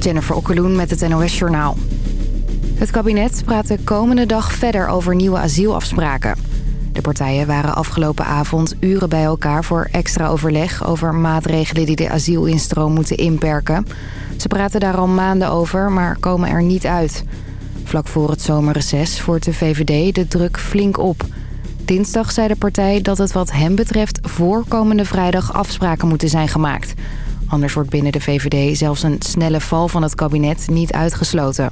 Jennifer Okkeloen met het NOS Journaal. Het kabinet praat de komende dag verder over nieuwe asielafspraken. De partijen waren afgelopen avond uren bij elkaar voor extra overleg... over maatregelen die de asielinstroom moeten inperken. Ze praten daar al maanden over, maar komen er niet uit. Vlak voor het zomerreces voert de VVD de druk flink op. Dinsdag zei de partij dat het wat hem betreft... voor komende vrijdag afspraken moeten zijn gemaakt... Anders wordt binnen de VVD zelfs een snelle val van het kabinet niet uitgesloten.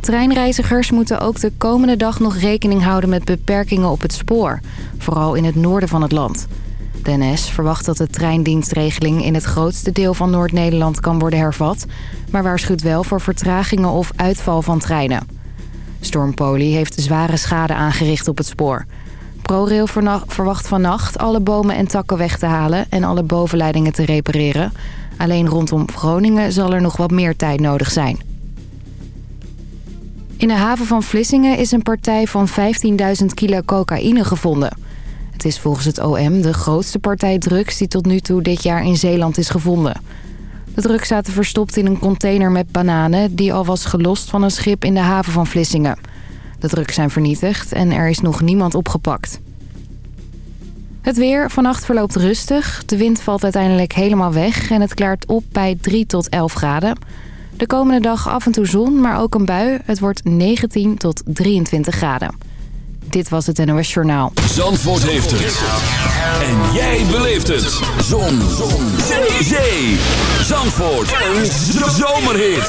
Treinreizigers moeten ook de komende dag nog rekening houden met beperkingen op het spoor. Vooral in het noorden van het land. De verwacht dat de treindienstregeling in het grootste deel van Noord-Nederland kan worden hervat... maar waarschuwt wel voor vertragingen of uitval van treinen. Stormpoli heeft zware schade aangericht op het spoor. ProRail verwacht vannacht alle bomen en takken weg te halen en alle bovenleidingen te repareren. Alleen rondom Groningen zal er nog wat meer tijd nodig zijn. In de haven van Vlissingen is een partij van 15.000 kilo cocaïne gevonden. Het is volgens het OM de grootste partij drugs die tot nu toe dit jaar in Zeeland is gevonden. De drugs zaten verstopt in een container met bananen die al was gelost van een schip in de haven van Vlissingen. De drugs zijn vernietigd en er is nog niemand opgepakt. Het weer. Vannacht verloopt rustig. De wind valt uiteindelijk helemaal weg en het klaart op bij 3 tot 11 graden. De komende dag af en toe zon, maar ook een bui. Het wordt 19 tot 23 graden. Dit was het NOS Journaal. Zandvoort heeft het. En jij beleeft het. Zon. zon. Zee. Zandvoort. Een zomerhit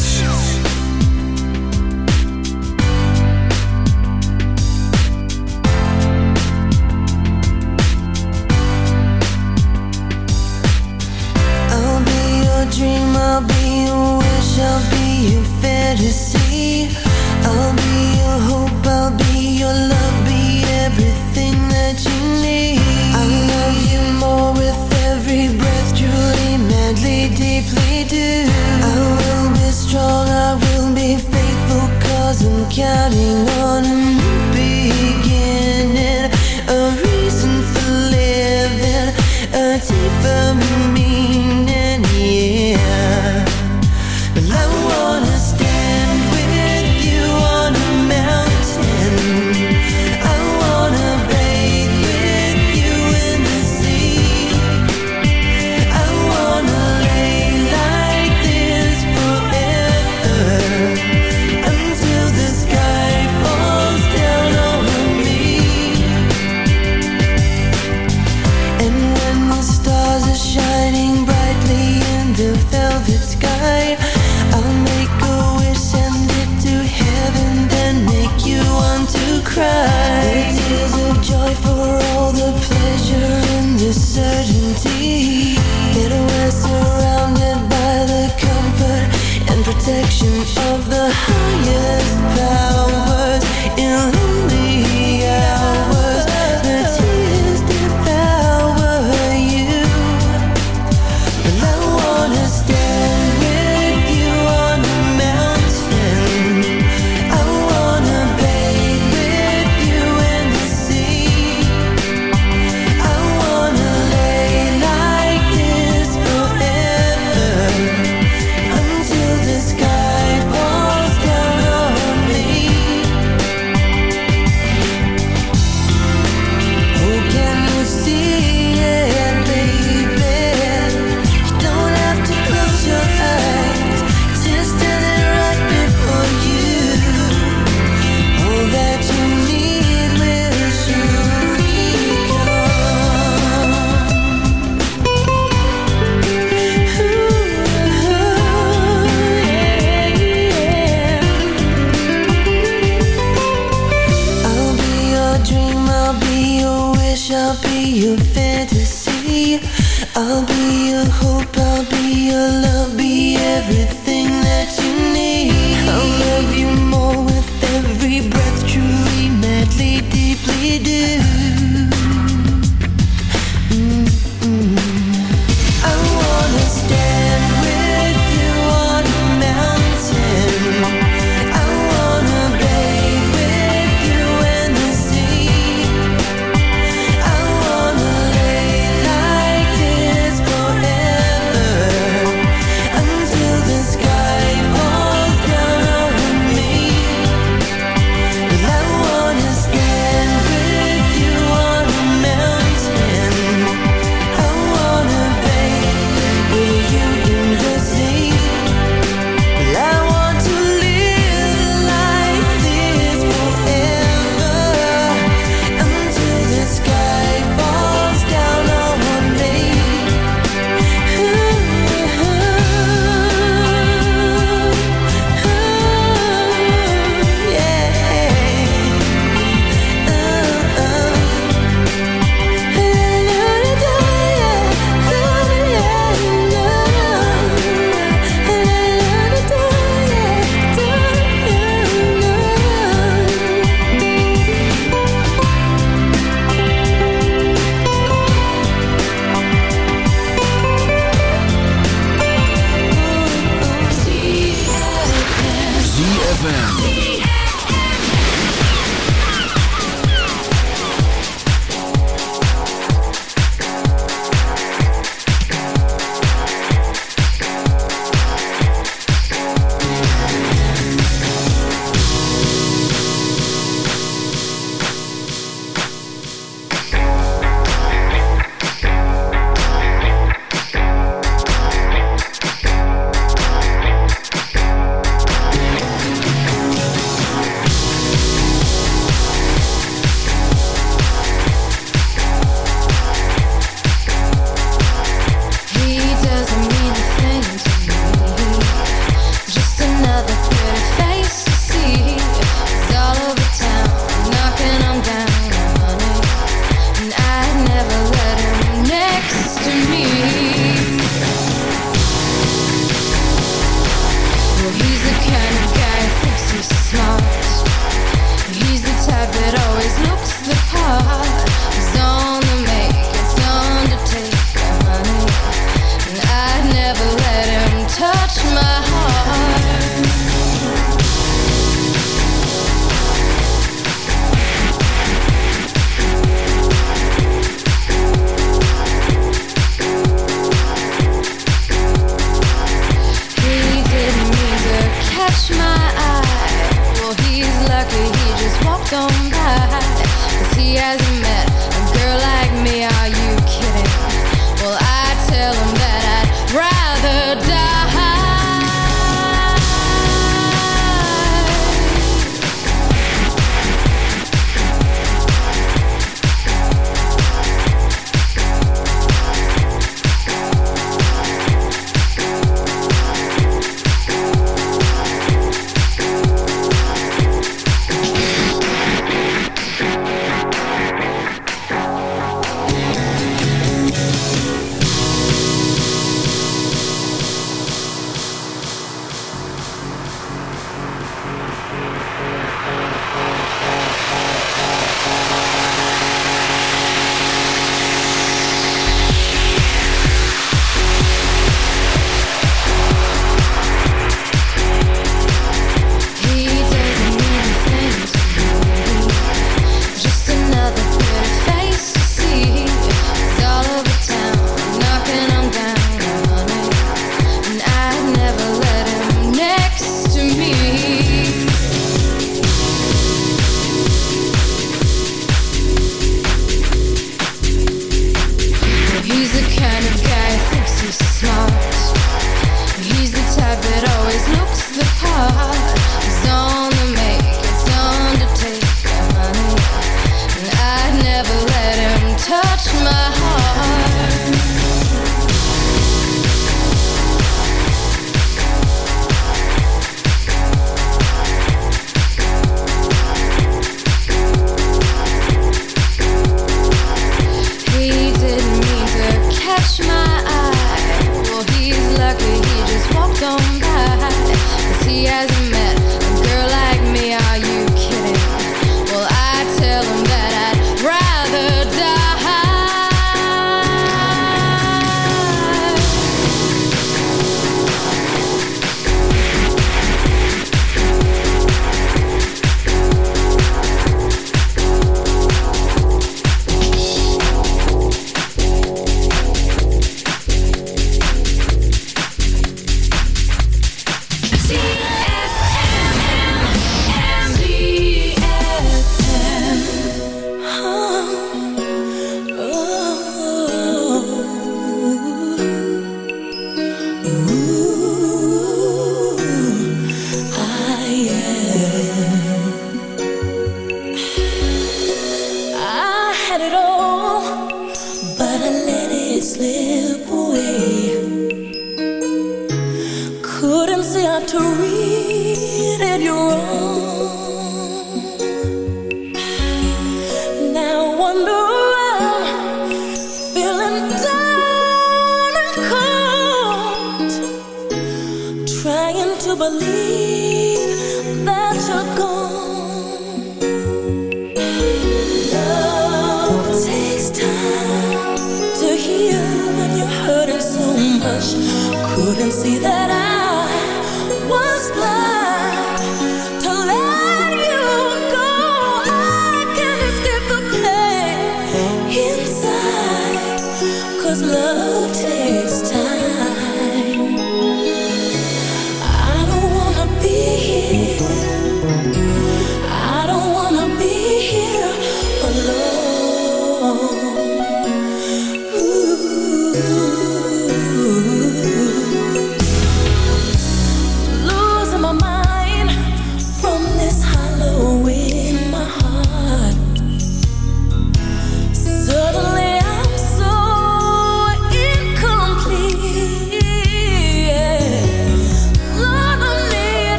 you.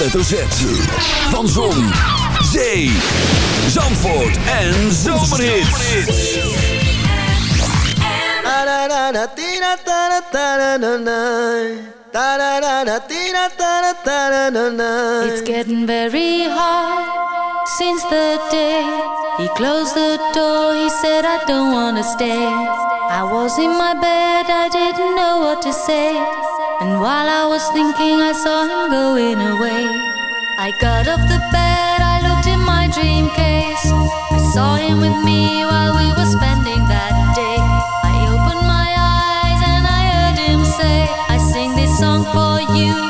hoofdletter Z. Van Zon, Zee, Zandvoort en Zomerhits. It's getting very hard since the day he closed the door. He said, I don't want to stay. I was in my bed, I didn't know what to say. And while I was thinking, I saw him going away. I got off the bed, I looked in my dream case. I saw him with me while we were spending that day. I opened my eyes and I heard him say, I sing this song for you.